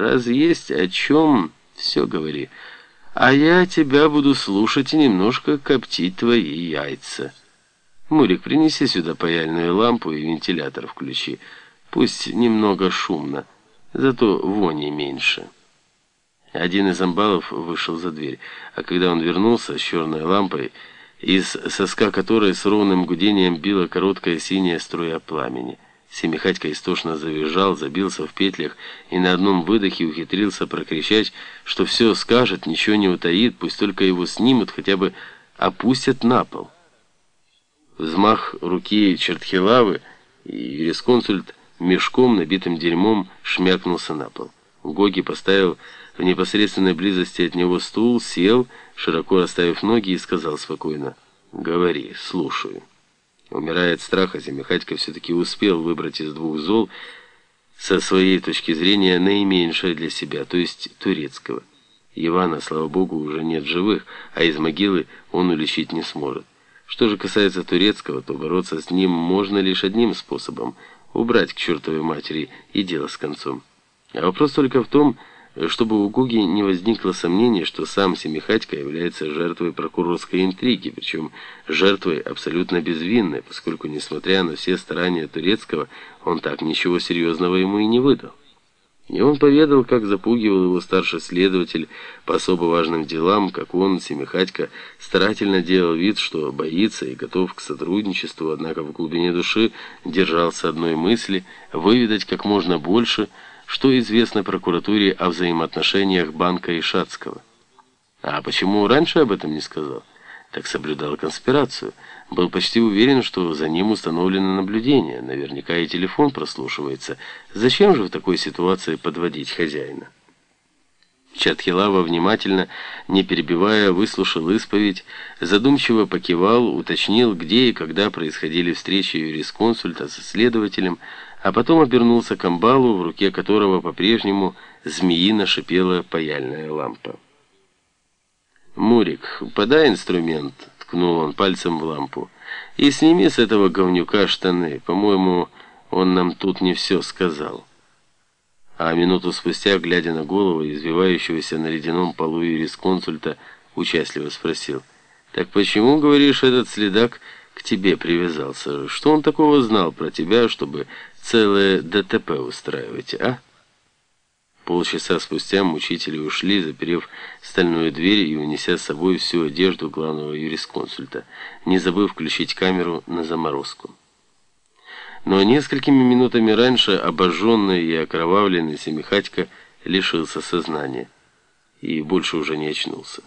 Раз есть о чем, все говори. А я тебя буду слушать и немножко коптить твои яйца. Мурик, принеси сюда паяльную лампу и вентилятор включи. Пусть немного шумно, зато вони меньше. Один из амбалов вышел за дверь, а когда он вернулся с черной лампой, из соска которой с ровным гудением била короткая синяя струя пламени. Семихатько истошно завизжал, забился в петлях и на одном выдохе ухитрился прокричать, что все скажет, ничего не утаит, пусть только его снимут, хотя бы опустят на пол. Взмах руки Чертхилавы, и юрисконсульт мешком, набитым дерьмом, шмякнулся на пол. Гоги поставил в непосредственной близости от него стул, сел, широко расставив ноги и сказал спокойно «Говори, слушаю». Умирая от страха, Семихатько все-таки успел выбрать из двух зол со своей точки зрения наименьшее для себя, то есть турецкого. Ивана, слава богу, уже нет живых, а из могилы он уличить не сможет. Что же касается турецкого, то бороться с ним можно лишь одним способом – убрать к чертовой матери и дело с концом. А вопрос только в том, чтобы у Гуги не возникло сомнения, что сам Семихатько является жертвой прокурорской интриги, причем жертвой абсолютно безвинной, поскольку, несмотря на все старания Турецкого, он так ничего серьезного ему и не выдал. И он поведал, как запугивал его старший следователь по особо важным делам, как он, Семихатько, старательно делал вид, что боится и готов к сотрудничеству, однако в глубине души держался одной мысли – выведать как можно больше – что известно прокуратуре о взаимоотношениях Банка и Шацкого. А почему раньше об этом не сказал? Так соблюдал конспирацию. Был почти уверен, что за ним установлено наблюдение. Наверняка и телефон прослушивается. Зачем же в такой ситуации подводить хозяина? Чатхилава внимательно, не перебивая, выслушал исповедь, задумчиво покивал, уточнил, где и когда происходили встречи юрисконсульта со следователем, а потом обернулся к амбалу, в руке которого по-прежнему змеино шипела паяльная лампа. «Мурик, подай инструмент», — ткнул он пальцем в лампу, — «и сними с этого говнюка штаны. По-моему, он нам тут не все сказал». А минуту спустя, глядя на голову извивающегося на ледяном полу юрисконсульта, участливо спросил, «Так почему, говоришь, этот следак тебе привязался? Что он такого знал про тебя, чтобы целое ДТП устраивать, а? Полчаса спустя мучители ушли, заперев стальную дверь и унеся с собой всю одежду главного юрисконсульта, не забыв включить камеру на заморозку. Но несколькими минутами раньше обожженный и окровавленный Семихатько лишился сознания и больше уже не очнулся.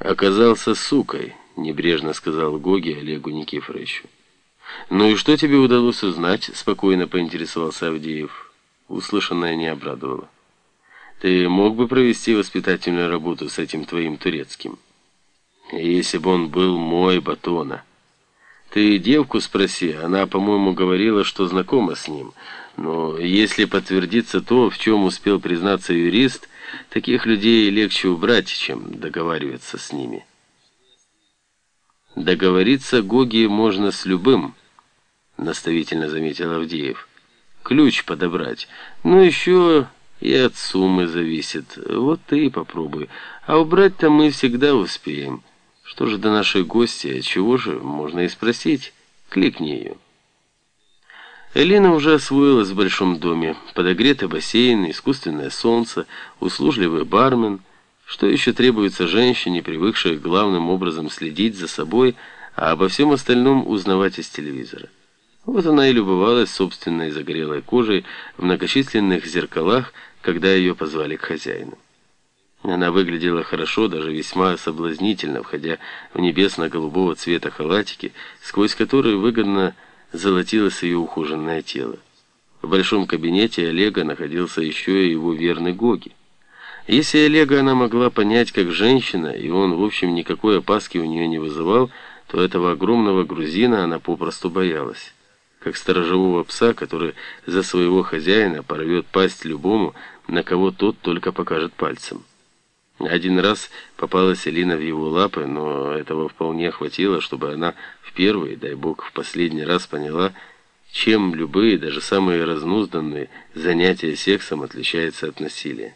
«Оказался сукой», — небрежно сказал Гоги Олегу Никифоровичу. «Ну и что тебе удалось узнать?» — спокойно поинтересовался Авдеев. Услышанное не обрадовало. «Ты мог бы провести воспитательную работу с этим твоим турецким?» «Если бы он был мой, Батона». «Ты девку спроси, она, по-моему, говорила, что знакома с ним. Но если подтвердится то, в чем успел признаться юрист, таких людей легче убрать, чем договариваться с ними». «Договориться Гоги можно с любым» наставительно заметил Авдеев. Ключ подобрать. Ну еще и от суммы зависит. Вот ты и попробуй. А убрать-то мы всегда успеем. Что же до нашей гости, чего же, можно и спросить. Кликни ее. Элина уже освоилась в большом доме. Подогретый бассейн, искусственное солнце, услужливый бармен. Что еще требуется женщине, привыкшей главным образом следить за собой, а обо всем остальном узнавать из телевизора? Вот она и любовалась собственной загорелой кожей в многочисленных зеркалах, когда ее позвали к хозяину. Она выглядела хорошо, даже весьма соблазнительно, входя в небесно-голубого цвета халатики, сквозь которые выгодно золотилось ее ухоженное тело. В большом кабинете Олега находился еще и его верный Гоги. Если Олега она могла понять как женщина, и он, в общем, никакой опаски у нее не вызывал, то этого огромного грузина она попросту боялась как сторожевого пса, который за своего хозяина порвет пасть любому, на кого тот только покажет пальцем. Один раз попалась Элина в его лапы, но этого вполне хватило, чтобы она в первый, дай бог, в последний раз поняла, Чем любые, даже самые разнузданные занятия сексом отличаются от насилия?